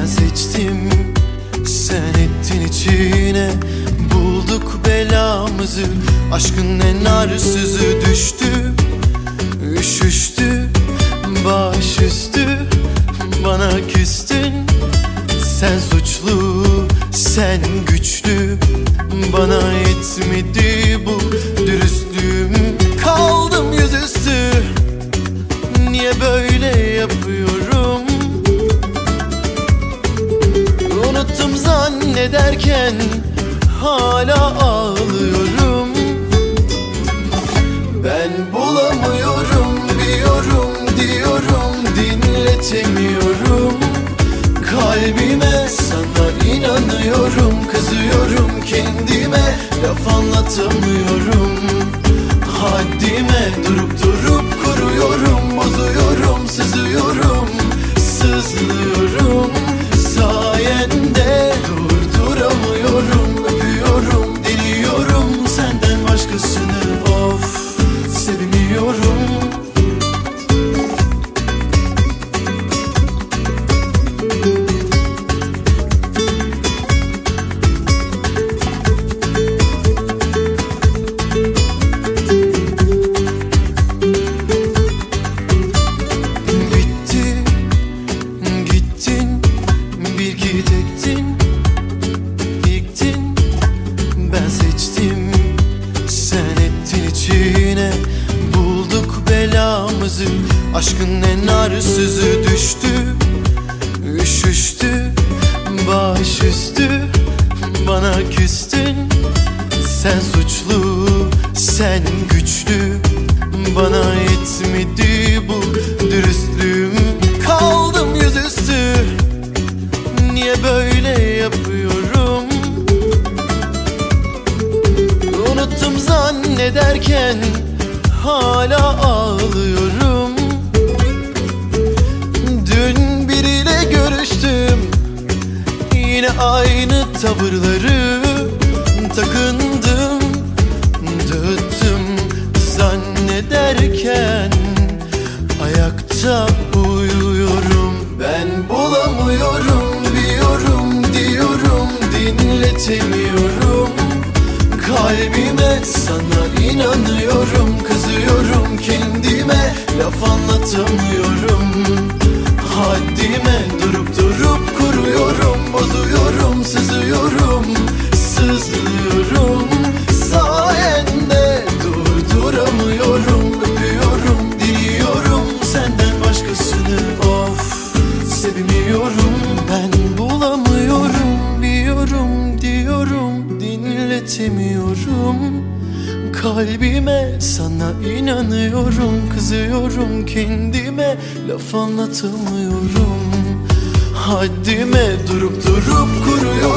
ben seçtim. Sen ettin içine. Bulduk belamızı. Aşkın en arsızı düştü. Üşüştü. Baş üstü. Bana küstün. Sen suçlu Sen güçlü. Bana Unuttum zannederken hala ağlıyorum. Ben bulamıyorum diyorum diyorum dinletemiyorum. Kalbime sana inanıyorum kızıyorum kendime laf anlatamıyorum içine, bulduk belamızı, aşkın en arsızı düştü, üşüştü, başüstü, bana küstün, sen zannederken Hala ağlıyorum. Dün biriyle görüştüm Yine aynı tavırları takındım. Dağıttım zannederken Ayakta uyuyorum. Ben bulamıyorum diyorum diyorum dinletemiyorum Kalbime. Sana inanıyorum Kızıyorum kendime. Laf anlatamıyorum. Haddime durup durup kuruyorum Bozuyorum sızıyorum sızlıyorum Sayende durduramıyorum Öpüyorum diliyorum. Senden başkasını of Sevmiyorum. Ben bulamıyorum Diyorum diyorum. Dinletemiyorum Kalbime sana inanıyorum Kızıyorum kendime laf anlatamıyorum. Haddime durup durup kuruyorum